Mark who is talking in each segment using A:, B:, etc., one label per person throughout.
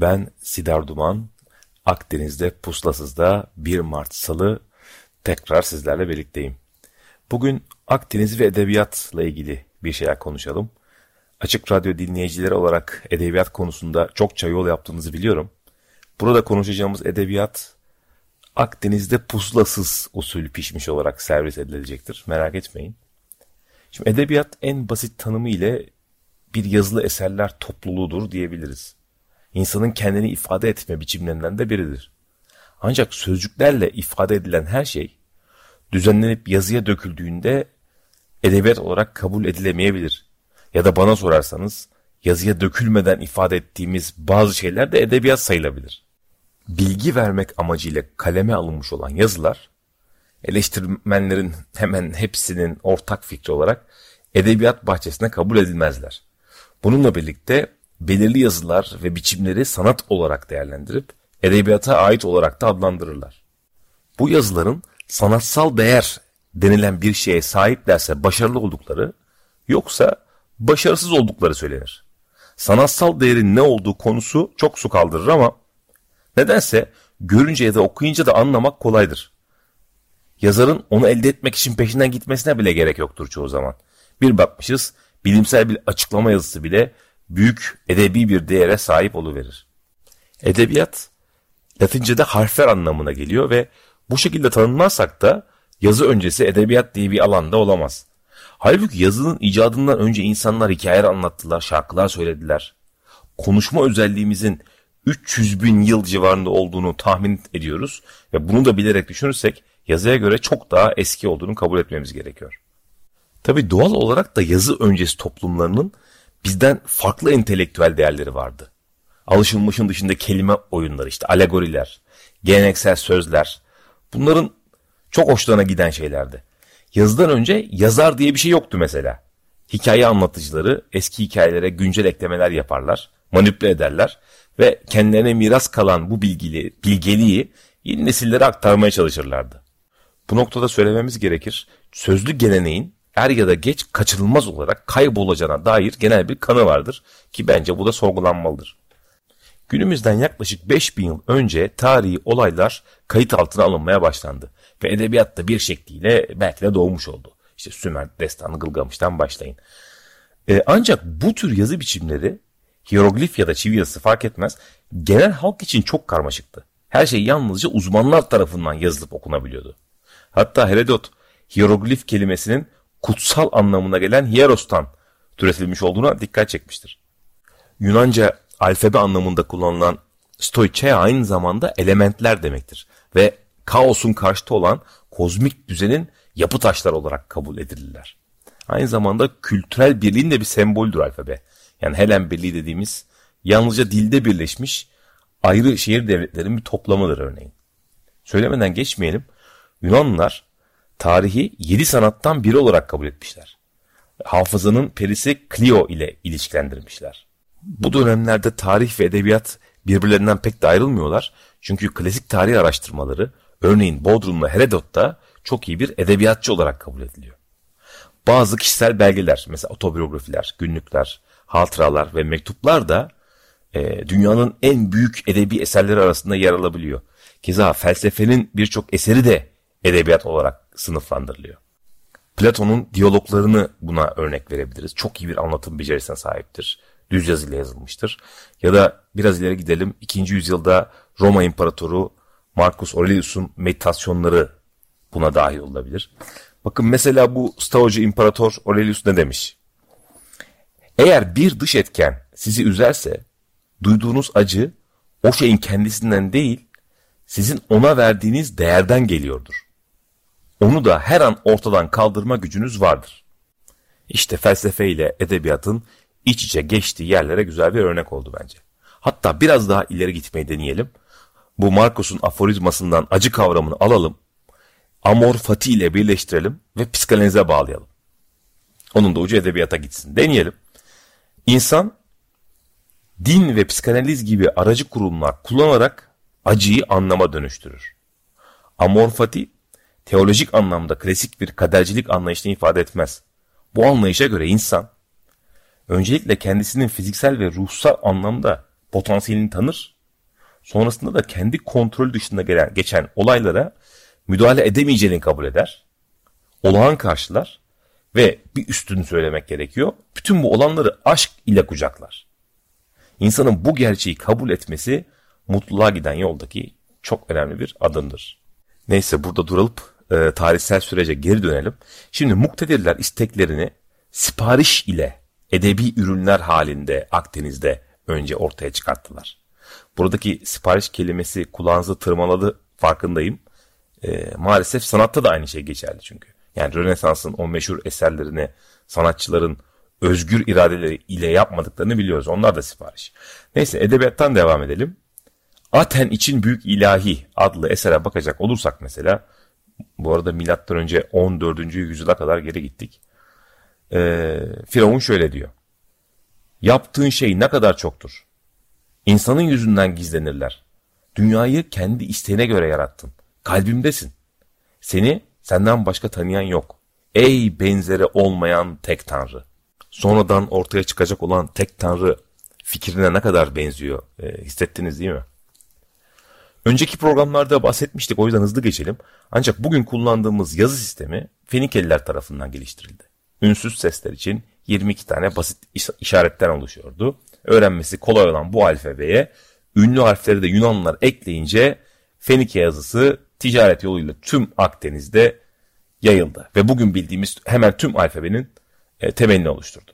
A: Ben Sidar Duman, Akdeniz'de Puslasız'da 1 Mart Salı tekrar sizlerle birlikteyim. Bugün Akdeniz ve edebiyatla ilgili bir şeyler konuşalım. Açık Radyo dinleyicileri olarak edebiyat konusunda çokça yol yaptığınızı biliyorum. Burada konuşacağımız edebiyat Akdeniz'de pusulasız usul pişmiş olarak servis edilecektir. Merak etmeyin. Şimdi edebiyat en basit tanımı ile bir yazılı eserler topluluğudur diyebiliriz. İnsanın kendini ifade etme biçimlerinden de biridir. Ancak sözcüklerle ifade edilen her şey düzenlenip yazıya döküldüğünde edebiyat olarak kabul edilemeyebilir. Ya da bana sorarsanız yazıya dökülmeden ifade ettiğimiz bazı şeyler de edebiyat sayılabilir bilgi vermek amacıyla kaleme alınmış olan yazılar eleştirmenlerin hemen hepsinin ortak fikri olarak edebiyat bahçesine kabul edilmezler. Bununla birlikte belirli yazılar ve biçimleri sanat olarak değerlendirip edebiyata ait olarak da adlandırırlar. Bu yazıların sanatsal değer denilen bir şeye sahiplerse başarılı oldukları yoksa başarısız oldukları söylenir. Sanatsal değerin ne olduğu konusu çok su kaldırır ama Nedense görünce ya da okuyunca da anlamak kolaydır. Yazarın onu elde etmek için peşinden gitmesine bile gerek yoktur çoğu zaman. Bir bakmışız bilimsel bir açıklama yazısı bile büyük edebi bir değere sahip oluverir. Edebiyat Latince'de harfler anlamına geliyor ve bu şekilde tanımlarsak da yazı öncesi edebiyat diye bir alanda olamaz. Halbuki yazının icadından önce insanlar hikayeler anlattılar, şarkılar söylediler. Konuşma özelliğimizin 300 bin yıl civarında olduğunu tahmin ediyoruz ve bunu da bilerek düşünürsek yazıya göre çok daha eski olduğunu kabul etmemiz gerekiyor. Tabi doğal olarak da yazı öncesi toplumlarının bizden farklı entelektüel değerleri vardı. Alışılmışın dışında kelime oyunları işte alegoriler, geleneksel sözler bunların çok hoşlarına giden şeylerdi. Yazıdan önce yazar diye bir şey yoktu mesela. Hikaye anlatıcıları eski hikayelere güncel eklemeler yaparlar, manipüle ederler ve kendilerine miras kalan bu bilgili, bilgeliği yeni nesillere aktarmaya çalışırlardı. Bu noktada söylememiz gerekir, sözlü geleneğin er ya da geç kaçınılmaz olarak kaybolacağına dair genel bir kanı vardır ki bence bu da sorgulanmalıdır. Günümüzden yaklaşık 5000 yıl önce tarihi olaylar kayıt altına alınmaya başlandı ve edebiyatta bir şekliyle belki de doğmuş oldu. İşte Sümer destanı Gılgamış'tan başlayın. Ee, ancak bu tür yazı biçimleri hieroglif ya da çivi yazısı fark etmez, genel halk için çok karmaşıktı. Her şey yalnızca uzmanlar tarafından yazılıp okunabiliyordu. Hatta Herodot hieroglif kelimesinin kutsal anlamına gelen hierostan türetilmiş olduğuna dikkat çekmiştir. Yunanca alfabe anlamında kullanılan stoichea aynı zamanda elementler demektir ve kaosun karşıtı olan kozmik düzenin yapı taşları olarak kabul edilirler. Aynı zamanda kültürel birliğin de bir semboldür alfabe. Yani Helen Birliği dediğimiz yalnızca dilde birleşmiş ayrı şehir devletlerin bir toplamıdır örneğin. Söylemeden geçmeyelim. Yunanlılar tarihi yedi sanattan biri olarak kabul etmişler. Hafızanın perisi Clio ile ilişkilendirmişler. Bu dönemlerde tarih ve edebiyat birbirlerinden pek de ayrılmıyorlar. Çünkü klasik tarih araştırmaları örneğin Bodrum'la Herodot'ta çok iyi bir edebiyatçı olarak kabul ediliyor. Bazı kişisel belgeler mesela otobiyografiler, günlükler, hatıralar ve mektuplar da e, dünyanın en büyük edebi eserleri arasında yer alabiliyor. Keza felsefenin birçok eseri de edebiyat olarak sınıflandırılıyor. Platon'un diyaloglarını buna örnek verebiliriz. Çok iyi bir anlatım becerisine sahiptir. Düz yazıyla yazılmıştır. Ya da biraz ileri gidelim. 2. yüzyılda Roma İmparatoru Marcus Aurelius'un meditasyonları buna dahil olabilir. Bakın mesela bu Stoacı İmparator Aurelius ne demiş? Eğer bir dış etken sizi üzerse duyduğunuz acı o şeyin kendisinden değil sizin ona verdiğiniz değerden geliyordur. Onu da her an ortadan kaldırma gücünüz vardır. İşte felsefe ile edebiyatın iç içe geçtiği yerlere güzel bir örnek oldu bence. Hatta biraz daha ileri gitmeyi deneyelim. Bu Marcos'un aforizmasından acı kavramını alalım. Amor fati ile birleştirelim ve psikanalize bağlayalım. Onun da ucu edebiyata gitsin. Deneyelim. İnsan din ve psikanaliz gibi aracı kurumlar kullanarak acıyı anlama dönüştürür. Amor fati teolojik anlamda klasik bir kadercilik anlayışını ifade etmez. Bu anlayışa göre insan öncelikle kendisinin fiziksel ve ruhsal anlamda potansiyelini tanır. Sonrasında da kendi kontrol dışında gelen, geçen olaylara müdahale edemeyeceğini kabul eder. Olağan karşılar ve bir üstünü söylemek gerekiyor. Bütün bu olanları aşk ile kucaklar. İnsanın bu gerçeği kabul etmesi mutluluğa giden yoldaki çok önemli bir adımdır. Neyse burada durup e, tarihsel sürece geri dönelim. Şimdi muktedirler isteklerini sipariş ile edebi ürünler halinde Akdeniz'de önce ortaya çıkarttılar. Buradaki sipariş kelimesi kulağınızı tırmaladı farkındayım. E, maalesef sanatta da aynı şey geçerli çünkü. Yani Rönesans'ın o meşhur eserlerini sanatçıların özgür iradeleri ile yapmadıklarını biliyoruz. Onlar da sipariş. Neyse edebiyattan devam edelim. Aten için Büyük İlahi adlı esere bakacak olursak mesela bu arada milattan önce 14. yüzyıla kadar geri gittik. Ee, Firavun şöyle diyor. Yaptığın şey ne kadar çoktur. İnsanın yüzünden gizlenirler. Dünyayı kendi isteğine göre yarattın. Kalbimdesin. Seni senden başka tanıyan yok. Ey benzeri olmayan tek tanrı. Sonradan ortaya çıkacak olan tek tanrı fikrine ne kadar benziyor e, hissettiniz değil mi? Önceki programlarda bahsetmiştik o yüzden hızlı geçelim. Ancak bugün kullandığımız yazı sistemi Fenikeliler tarafından geliştirildi. Ünsüz sesler için 22 tane basit işaretten oluşuyordu. Öğrenmesi kolay olan bu alfabeye ünlü harfleri de Yunanlılar ekleyince Fenike yazısı ticaret yoluyla tüm Akdeniz'de yayıldı. Ve bugün bildiğimiz hemen tüm alfabenin e, temelini oluşturdu.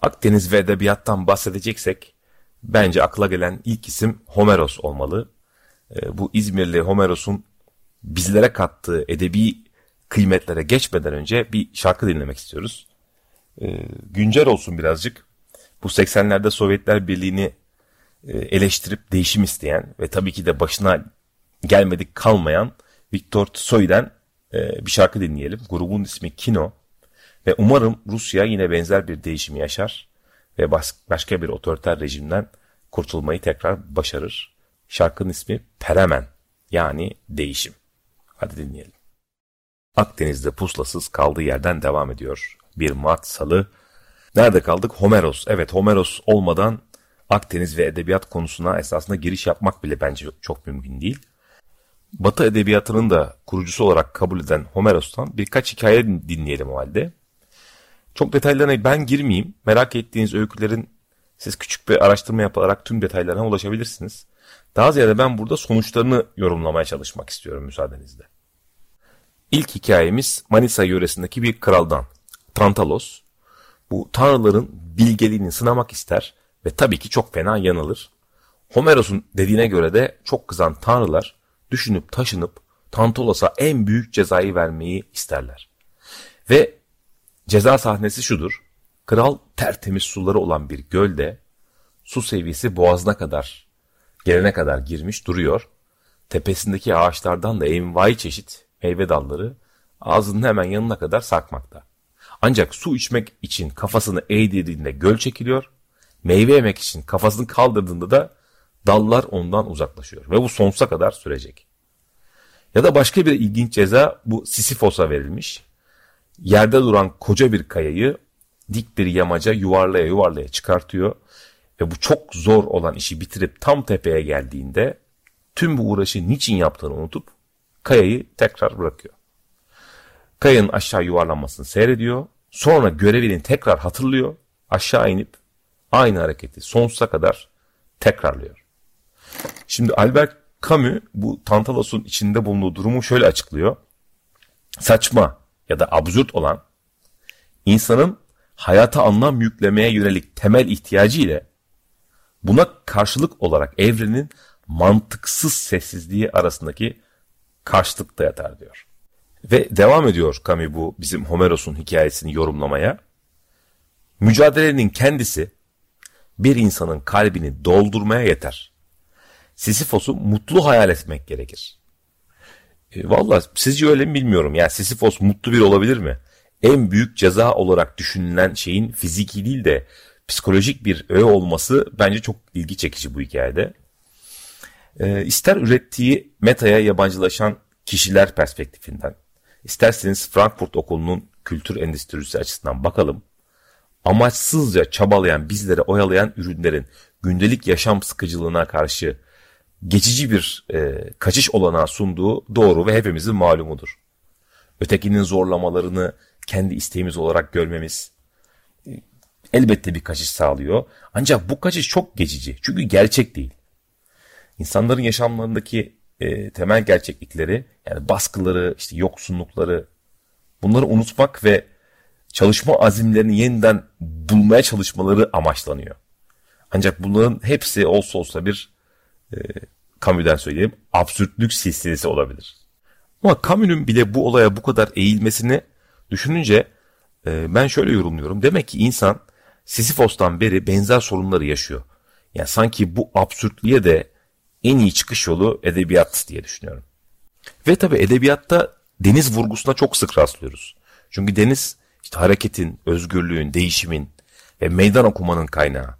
A: Akdeniz ve edebiyattan bahsedeceksek bence akla gelen ilk isim Homeros olmalı. E, bu İzmirli Homeros'un bizlere kattığı edebi kıymetlere geçmeden önce bir şarkı dinlemek istiyoruz. E, güncel olsun birazcık. Bu 80'lerde Sovyetler Birliği'ni e, eleştirip değişim isteyen ve tabii ki de başına gelmedik kalmayan Viktor Tsoy'den bir şarkı dinleyelim. Grubun ismi Kino. Ve umarım Rusya yine benzer bir değişimi yaşar ve başka bir otoriter rejimden kurtulmayı tekrar başarır. Şarkının ismi Peremen yani değişim. Hadi dinleyelim. Akdeniz'de puslasız kaldığı yerden devam ediyor. Bir Mart salı. Nerede kaldık? Homeros. Evet Homeros olmadan Akdeniz ve edebiyat konusuna esasında giriş yapmak bile bence çok mümkün değil. Batı edebiyatının da kurucusu olarak kabul eden Homeros'tan birkaç hikaye dinleyelim o halde. Çok detaylarına ben girmeyeyim. Merak ettiğiniz öykülerin siz küçük bir araştırma yaparak tüm detaylarına ulaşabilirsiniz. Daha ziyade ben burada sonuçlarını yorumlamaya çalışmak istiyorum müsaadenizle. İlk hikayemiz Manisa yöresindeki bir kraldan. Tantalos. Bu tanrıların bilgeliğini sınamak ister ve tabii ki çok fena yanılır. Homeros'un dediğine göre de çok kızan tanrılar düşünüp taşınıp Tantalos'a en büyük cezayı vermeyi isterler. Ve ceza sahnesi şudur. Kral tertemiz suları olan bir gölde su seviyesi boğazına kadar gelene kadar girmiş duruyor. Tepesindeki ağaçlardan da envai çeşit meyve dalları ağzının hemen yanına kadar sarkmakta. Ancak su içmek için kafasını eğdirdiğinde göl çekiliyor. Meyve yemek için kafasını kaldırdığında da dallar ondan uzaklaşıyor. Ve bu sonsuza kadar sürecek. Ya da başka bir ilginç ceza bu Sisyphos'a verilmiş. Yerde duran koca bir kayayı dik bir yamaca yuvarlaya yuvarlaya çıkartıyor. Ve bu çok zor olan işi bitirip tam tepeye geldiğinde tüm bu uğraşı niçin yaptığını unutup kayayı tekrar bırakıyor. Kayanın aşağı yuvarlanmasını seyrediyor. Sonra görevini tekrar hatırlıyor. Aşağı inip aynı hareketi sonsuza kadar tekrarlıyor. Şimdi Albert Camus bu Tantalos'un içinde bulunduğu durumu şöyle açıklıyor. Saçma ya da absürt olan insanın hayata anlam yüklemeye yönelik temel ihtiyacı ile buna karşılık olarak evrenin mantıksız sessizliği arasındaki karşılıkta yatar diyor. Ve devam ediyor Camus bu bizim Homeros'un hikayesini yorumlamaya. Mücadelenin kendisi bir insanın kalbini doldurmaya yeter. Sisyphos'u mutlu hayal etmek gerekir. E, Valla sizce öyle mi bilmiyorum. Yani Sisyphos mutlu bir olabilir mi? En büyük ceza olarak düşünülen şeyin fiziki değil de psikolojik bir öğe olması bence çok ilgi çekici bu hikayede. E, ister ürettiği metaya yabancılaşan kişiler perspektifinden, isterseniz Frankfurt Okulu'nun kültür endüstrisi açısından bakalım. Amaçsızca çabalayan, bizlere oyalayan ürünlerin gündelik yaşam sıkıcılığına karşı geçici bir e, kaçış olanağı sunduğu doğru ve hepimizin malumudur. Ötekinin zorlamalarını kendi isteğimiz olarak görmemiz elbette bir kaçış sağlıyor. Ancak bu kaçış çok geçici çünkü gerçek değil. İnsanların yaşamlarındaki e, temel gerçeklikleri yani baskıları, işte yoksunlukları bunları unutmak ve çalışma azimlerini yeniden bulmaya çalışmaları amaçlanıyor. Ancak bunların hepsi olsa olsa bir e, Camus'den söyleyeyim absürtlük silsilesi olabilir. Ama Camus'un bile bu olaya bu kadar eğilmesini düşününce e, ben şöyle yorumluyorum. Demek ki insan Sisyphos'tan beri benzer sorunları yaşıyor. Yani sanki bu absürtlüğe de en iyi çıkış yolu edebiyat diye düşünüyorum. Ve tabi edebiyatta deniz vurgusuna çok sık rastlıyoruz. Çünkü deniz işte hareketin, özgürlüğün, değişimin ve meydan okumanın kaynağı.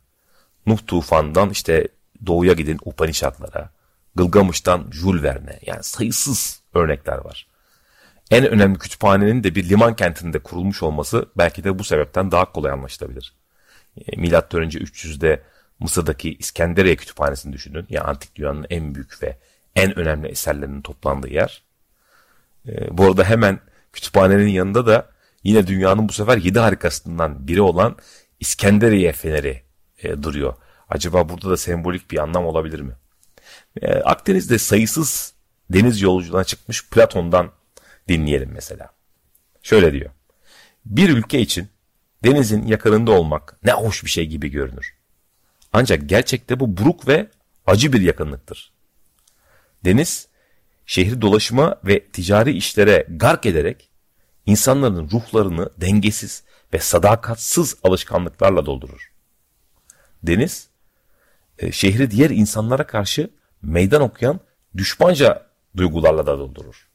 A: Nuh tufandan işte doğuya gidin Upanishadlara, Gılgamış'tan Jules Verne yani sayısız örnekler var. En önemli kütüphanenin de bir liman kentinde kurulmuş olması belki de bu sebepten daha kolay anlaşılabilir. E, Milattan önce 300'de Mısır'daki İskenderiye Kütüphanesi'ni düşünün. Yani antik dünyanın en büyük ve en önemli eserlerinin toplandığı yer. E, bu arada hemen kütüphanenin yanında da yine dünyanın bu sefer yedi harikasından biri olan İskenderiye Feneri e, duruyor. Acaba burada da sembolik bir anlam olabilir mi? E, Akdeniz'de sayısız deniz yolculuğuna çıkmış Platon'dan dinleyelim mesela. Şöyle diyor. Bir ülke için denizin yakınında olmak ne hoş bir şey gibi görünür. Ancak gerçekte bu buruk ve acı bir yakınlıktır. Deniz, şehri dolaşıma ve ticari işlere gark ederek insanların ruhlarını dengesiz ve sadakatsız alışkanlıklarla doldurur. Deniz, e, şehri diğer insanlara karşı meydan okuyan düşmanca duygularla da doldurur.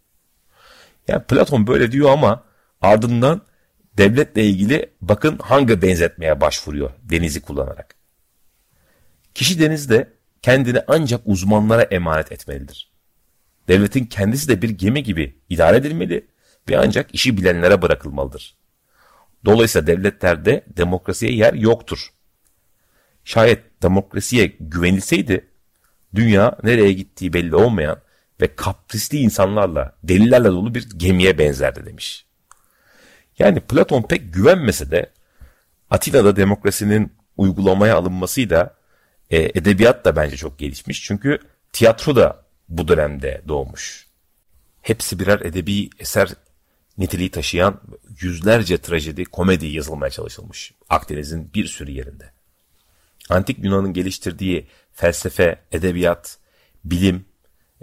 A: Yani Platon böyle diyor ama ardından devletle ilgili bakın hangi benzetmeye başvuruyor denizi kullanarak. Kişi denizde kendini ancak uzmanlara emanet etmelidir. Devletin kendisi de bir gemi gibi idare edilmeli ve ancak işi bilenlere bırakılmalıdır. Dolayısıyla devletlerde demokrasiye yer yoktur. Şayet demokrasiye güvenilseydi dünya nereye gittiği belli olmayan ve kaprisli insanlarla, delilerle dolu bir gemiye benzerdi demiş. Yani Platon pek güvenmese de Atina'da demokrasinin uygulamaya alınmasıyla e, edebiyat da bence çok gelişmiş. Çünkü tiyatro da bu dönemde doğmuş. Hepsi birer edebi eser niteliği taşıyan yüzlerce trajedi, komedi yazılmaya çalışılmış Akdeniz'in bir sürü yerinde. Antik Yunan'ın geliştirdiği felsefe, edebiyat, bilim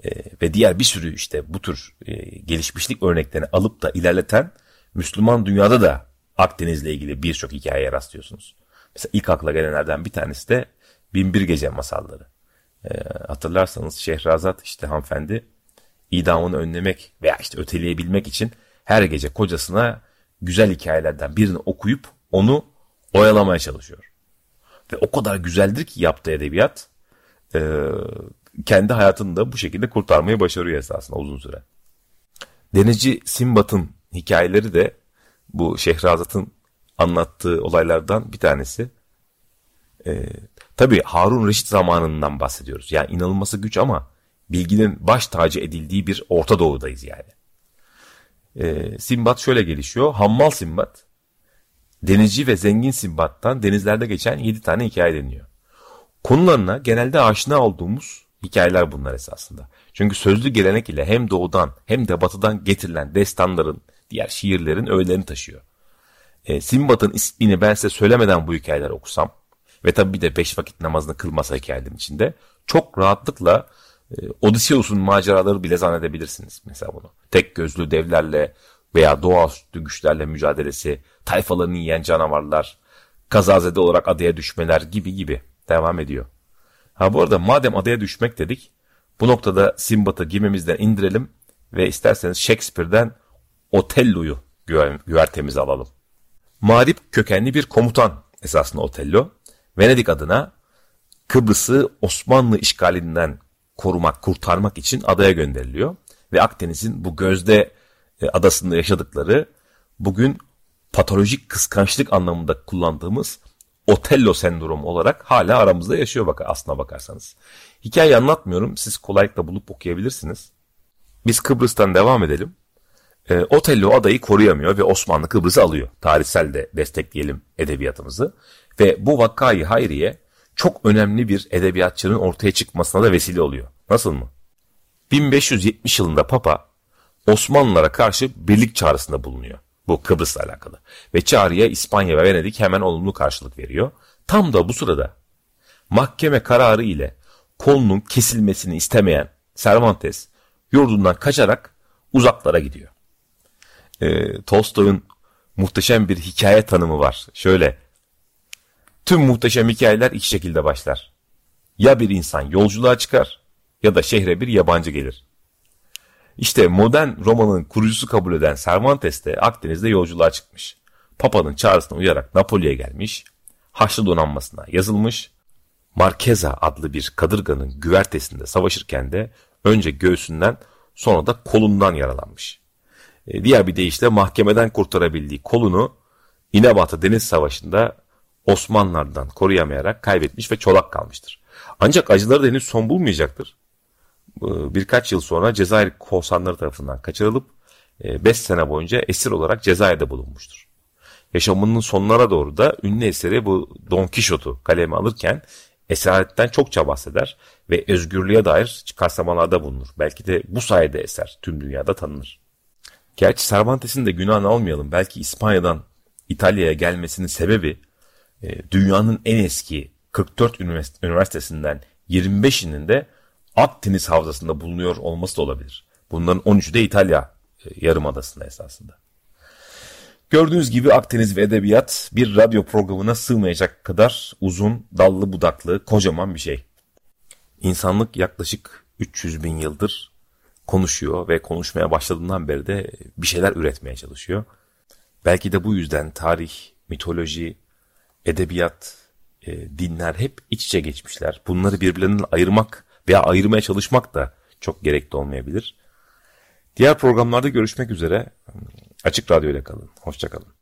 A: e, ve diğer bir sürü işte bu tür e, gelişmişlik örneklerini alıp da ilerleten Müslüman dünyada da Akdeniz'le ilgili birçok hikayeye rastlıyorsunuz. Mesela ilk akla gelenlerden bir tanesi de Binbir Gece masalları. E, hatırlarsanız Şehrazat işte hanımefendi idamını önlemek veya işte öteleyebilmek için her gece kocasına güzel hikayelerden birini okuyup onu oyalamaya çalışıyor. Ve o kadar güzeldir ki yaptığı edebiyat e, kendi hayatını da bu şekilde kurtarmayı başarıyor esasında uzun süre. Denizci Simbat'ın hikayeleri de bu Şehrazat'ın anlattığı olaylardan bir tanesi. E, tabii Harun Reşit zamanından bahsediyoruz. Yani inanılması güç ama bilginin baş tacı edildiği bir Orta Doğu'dayız yani. E, Simbat şöyle gelişiyor. Hammal Simbat, denizci ve zengin Simbat'tan denizlerde geçen 7 tane hikaye deniyor. Konularına genelde aşina olduğumuz hikayeler bunlar esasında. Çünkü sözlü gelenek ile hem doğudan hem de batıdan getirilen destanların, diğer şiirlerin öğelerini taşıyor. E, Simbat'ın ismini ben size söylemeden bu hikayeler okusam ve tabi bir de beş vakit namazını kılmasa hikayelerin içinde çok rahatlıkla e, Odysseus'un maceraları bile zannedebilirsiniz mesela bunu. Tek gözlü devlerle veya doğaüstü güçlerle mücadelesi, tayfalarını yiyen canavarlar, kazazede olarak adaya düşmeler gibi gibi devam ediyor. Ha bu arada madem adaya düşmek dedik bu noktada Simbat'ı gemimizden indirelim ve isterseniz Shakespeare'den Otello'yu güvertemize alalım. Mağrip kökenli bir komutan esasında Otello. Venedik adına Kıbrıs'ı Osmanlı işgalinden korumak, kurtarmak için adaya gönderiliyor. Ve Akdeniz'in bu gözde e, adasında yaşadıkları bugün patolojik kıskançlık anlamında kullandığımız Otello sendromu olarak hala aramızda yaşıyor bak aslına bakarsanız. Hikayeyi anlatmıyorum. Siz kolaylıkla bulup okuyabilirsiniz. Biz Kıbrıs'tan devam edelim. E, Otello adayı koruyamıyor ve Osmanlı Kıbrıs'ı alıyor. Tarihsel de destekleyelim edebiyatımızı. Ve bu vakayı hayriye çok önemli bir edebiyatçının ortaya çıkmasına da vesile oluyor. Nasıl mı? 1570 yılında Papa Osmanlılara karşı birlik çağrısında bulunuyor. Bu Kıbrıs'la alakalı. Ve çağrıya İspanya ve Venedik hemen olumlu karşılık veriyor. Tam da bu sırada mahkeme kararı ile kolunun kesilmesini istemeyen Cervantes yurdundan kaçarak uzaklara gidiyor. E, Tolstoy'un muhteşem bir hikaye tanımı var. Şöyle, tüm muhteşem hikayeler iki şekilde başlar. Ya bir insan yolculuğa çıkar ya da şehre bir yabancı gelir. İşte modern romanın kurucusu kabul eden Cervantes de Akdeniz'de yolculuğa çıkmış. Papa'nın çağrısına uyarak Napoli'ye gelmiş, Haçlı donanmasına yazılmış, Markeza adlı bir kadırganın güvertesinde savaşırken de önce göğsünden sonra da kolundan yaralanmış. E, diğer bir deyişle mahkemeden kurtarabildiği kolunu İnebatı Deniz Savaşı'nda Osmanlılardan koruyamayarak kaybetmiş ve çolak kalmıştır. Ancak acıları da henüz son bulmayacaktır. Birkaç yıl sonra Cezayir korsanları tarafından kaçırılıp 5 e, sene boyunca esir olarak Cezayir'de bulunmuştur. Yaşamının sonlara doğru da ünlü eseri bu Don Quixote'u kaleme alırken esaretten çokça bahseder ve özgürlüğe dair çıkarsamalarda bulunur. Belki de bu sayede eser tüm dünyada tanınır. Gerçi Cervantes'in de günahını almayalım. Belki İspanya'dan İtalya'ya gelmesinin sebebi e, dünyanın en eski 44 üniversitesinden 25'inin de Akdeniz havzasında bulunuyor olması da olabilir. Bunların 13'ü de İtalya e, yarımadasında esasında. Gördüğünüz gibi Akdeniz ve Edebiyat bir radyo programına sığmayacak kadar uzun, dallı budaklı, kocaman bir şey. İnsanlık yaklaşık 300 bin yıldır konuşuyor ve konuşmaya başladığından beri de bir şeyler üretmeye çalışıyor. Belki de bu yüzden tarih, mitoloji, edebiyat, e, dinler hep iç içe geçmişler. Bunları birbirlerinden ayırmak veya ayırmaya çalışmak da çok gerekli olmayabilir. Diğer programlarda görüşmek üzere. Açık Radyo ile kalın. Hoşçakalın.